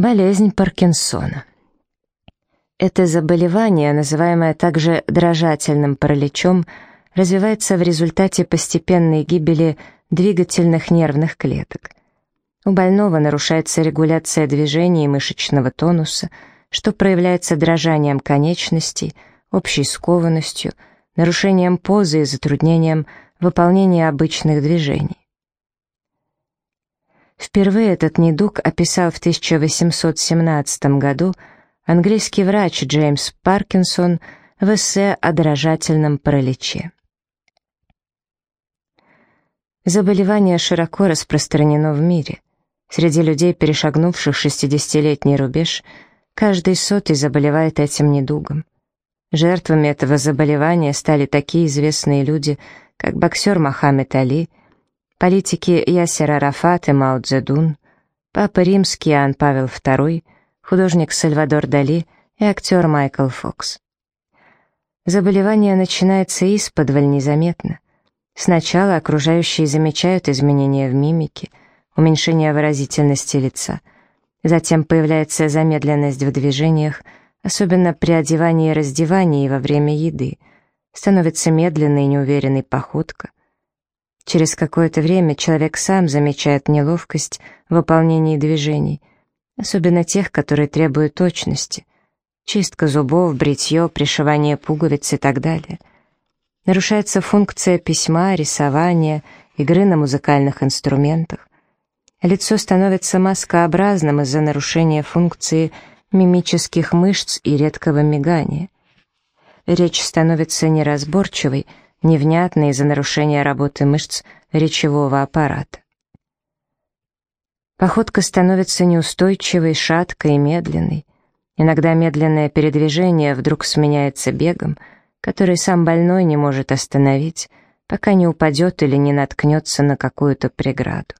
Болезнь Паркинсона. Это заболевание, называемое также дрожательным параличом, развивается в результате постепенной гибели двигательных нервных клеток. У больного нарушается регуляция движений и мышечного тонуса, что проявляется дрожанием конечностей, общей скованностью, нарушением позы и затруднением выполнения обычных движений. Впервые этот недуг описал в 1817 году английский врач Джеймс Паркинсон в эссе о дрожательном параличе. Заболевание широко распространено в мире. Среди людей, перешагнувших 60-летний рубеж, каждый сотый заболевает этим недугом. Жертвами этого заболевания стали такие известные люди, как боксер Мохаммед Али – Политики Ясер Арафат и Мао Цзэдун, Папа Римский Иоанн Павел II, художник Сальвадор Дали и актер Майкл Фокс. Заболевание начинается исподволь незаметно. Сначала окружающие замечают изменения в мимике, уменьшение выразительности лица. Затем появляется замедленность в движениях, особенно при одевании и раздевании во время еды. Становится медленной и неуверенной походка — Через какое-то время человек сам замечает неловкость в выполнении движений, особенно тех, которые требуют точности. Чистка зубов, бритье, пришивание пуговиц и так далее. Нарушается функция письма, рисования, игры на музыкальных инструментах. Лицо становится маскообразным из-за нарушения функции мимических мышц и редкого мигания. Речь становится неразборчивой, невнятно из-за нарушения работы мышц речевого аппарата. Походка становится неустойчивой, шаткой и медленной. Иногда медленное передвижение вдруг сменяется бегом, который сам больной не может остановить, пока не упадет или не наткнется на какую-то преграду.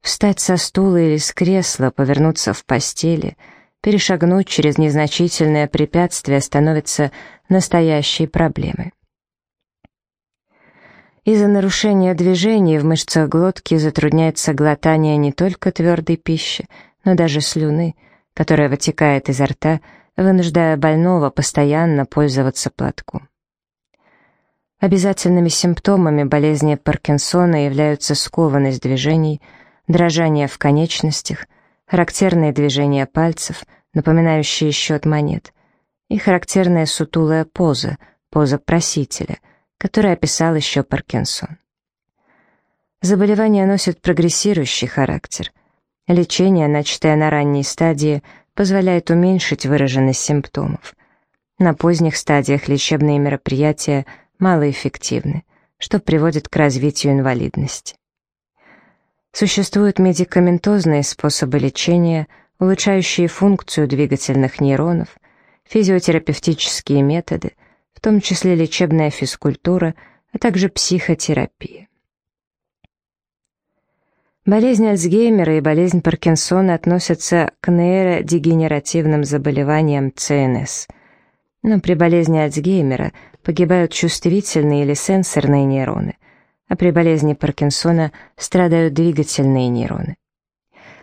Встать со стула или с кресла, повернуться в постели, перешагнуть через незначительное препятствие становится настоящей проблемой. Из-за нарушения движений в мышцах глотки затрудняется глотание не только твердой пищи, но даже слюны, которая вытекает изо рта, вынуждая больного постоянно пользоваться платком. Обязательными симптомами болезни Паркинсона являются скованность движений, дрожание в конечностях, характерные движения пальцев, напоминающие счет монет, и характерная сутулая поза, поза просителя — который описал еще Паркинсон. Заболевание носит прогрессирующий характер. Лечение, начатое на ранней стадии, позволяет уменьшить выраженность симптомов. На поздних стадиях лечебные мероприятия малоэффективны, что приводит к развитию инвалидности. Существуют медикаментозные способы лечения, улучшающие функцию двигательных нейронов, физиотерапевтические методы, в том числе лечебная физкультура, а также психотерапия. Болезнь Альцгеймера и болезнь Паркинсона относятся к нейродегенеративным заболеваниям ЦНС. Но при болезни Альцгеймера погибают чувствительные или сенсорные нейроны, а при болезни Паркинсона страдают двигательные нейроны.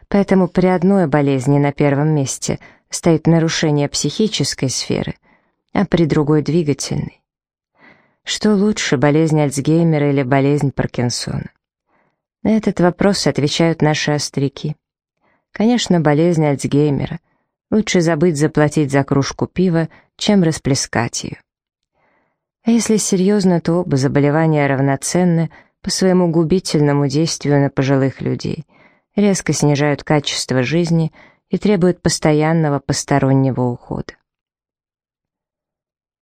Поэтому при одной болезни на первом месте стоит нарушение психической сферы – а при другой двигательный. Что лучше, болезнь Альцгеймера или болезнь Паркинсона? На этот вопрос отвечают наши остряки. Конечно, болезнь Альцгеймера. Лучше забыть заплатить за кружку пива, чем расплескать ее. А если серьезно, то оба заболевания равноценны по своему губительному действию на пожилых людей, резко снижают качество жизни и требуют постоянного постороннего ухода.